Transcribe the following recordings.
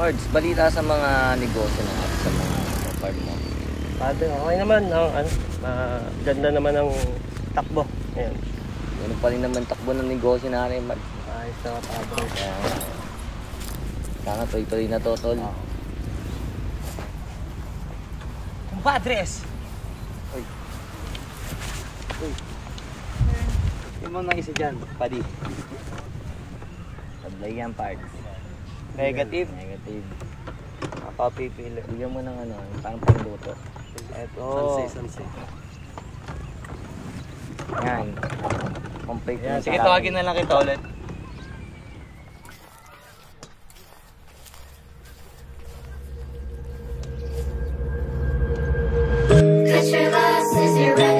Pards, balita sa mga negosyo na sa mga farm mo. Padre, okay naman. Ang, ano, ah, ganda naman ang takbo. Ayan. Ano pa rin naman takbo ng negosyo natin, Pards. Ayos na padre. Kaya, sana tuloy-tuloy na to, tol. Compadres! Yung mga isa dyan, padi. Tablay yan, Pards. Negative. Negative. Napapipili. Bigyan mo ng ano, parang pangluto. Ito. Sanse, sanse. Yan. Complete Yan, na Sige, tawagin na lang kita ulit. Cut your losses, you're running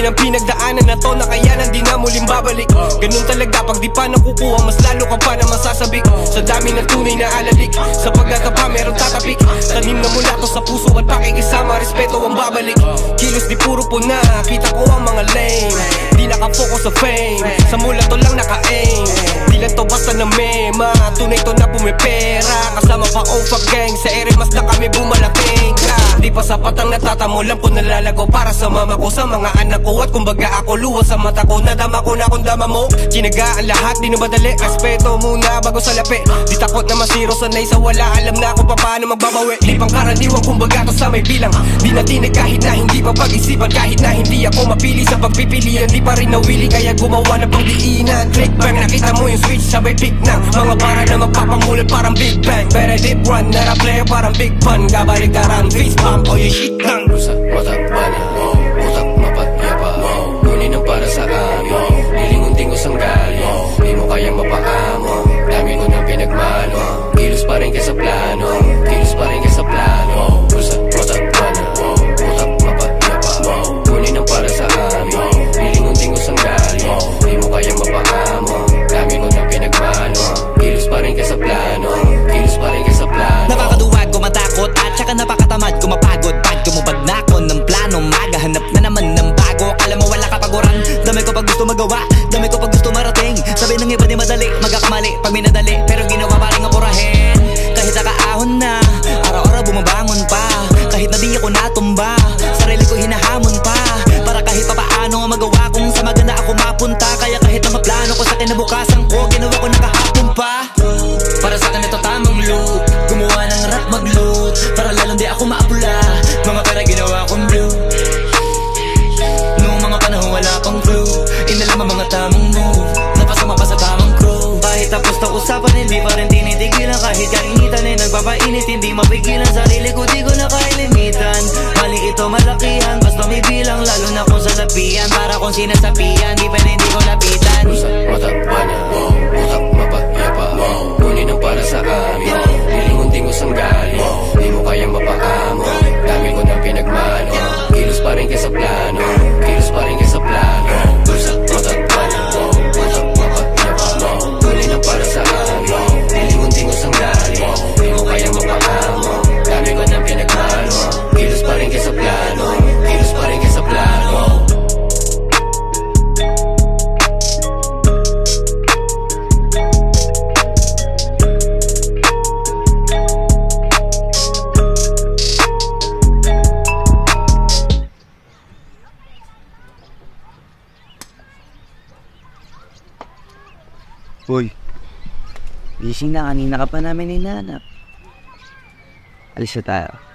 dami ng pinagdaanan na to na kaya na di na muling babalik. Ganun talaga pag di pa nakukuha mas lalo ka pa na masasabik. Sa dami ng tunay na alalik Sa pagkatapa meron tatapik. Tanim na mula to sa puso at pakikisama Respeto ang babalik. Kilos di puro po na Kita ko ang mga lame Di nakafocus sa fame Sa mula to lang naka-aim Di lang to basta na mema Tunay to na pumipera. Kasama pa OFA gang. Sa ere mas na kami bumalating ka Di pa sapat ang natatamo ko nalalago para sa mama ko Sa mga anak ko. At kumbaga ako luwa sa mata ko. Nadama ko na kung dama mo. Chinagaan lahat di na madali. Respeto muna bago sa lapi. Di takot na masiro sanay sa wala. Alam na kung paano magbabawi. Di pang karaniwan kumbaga to sa may bilang. Di na tinig kahit na hindi pa pag-isipan. Kahit na hindi ako mapili sa pagpipilian Di pa rin nawili. Kaya gumawa ng pangdiinan. Click bang nakita mo yung switch sabay pick ng Mga para na magpapamulan parang big bang. Pero deep run na player parang big fun. Kabalik tarang fist bump. O yung shit lang Pusa, matakba na magawa. Dami ko pag gusto marating. Sabi ng iba di madali. Magkakamali pag minadali. Pero ginawa pa rin apurahin Kahit nakaahon na Araw-araw bumabangon pa. Kahit na di ako natumba Sarili ko hinahamon pa. Para kahit pa paano magawa kung sa maganda ako mapunta. Kaya kahit na maplano ko sa kinabukasan kainitan ay nagpapainit Hindi mapigilan sarili ko di ko na kailimitan. Mali ito malakihan Basta may bilang lalo na kung sa lapian. Para kung sinasapian Di pwede hindi ko lapitan. Pusa, matakba na Utak mapagyapa Kunin ang para sa amin Uy. Gising na, kanina ka pa namin hinanap. Alis na tayo.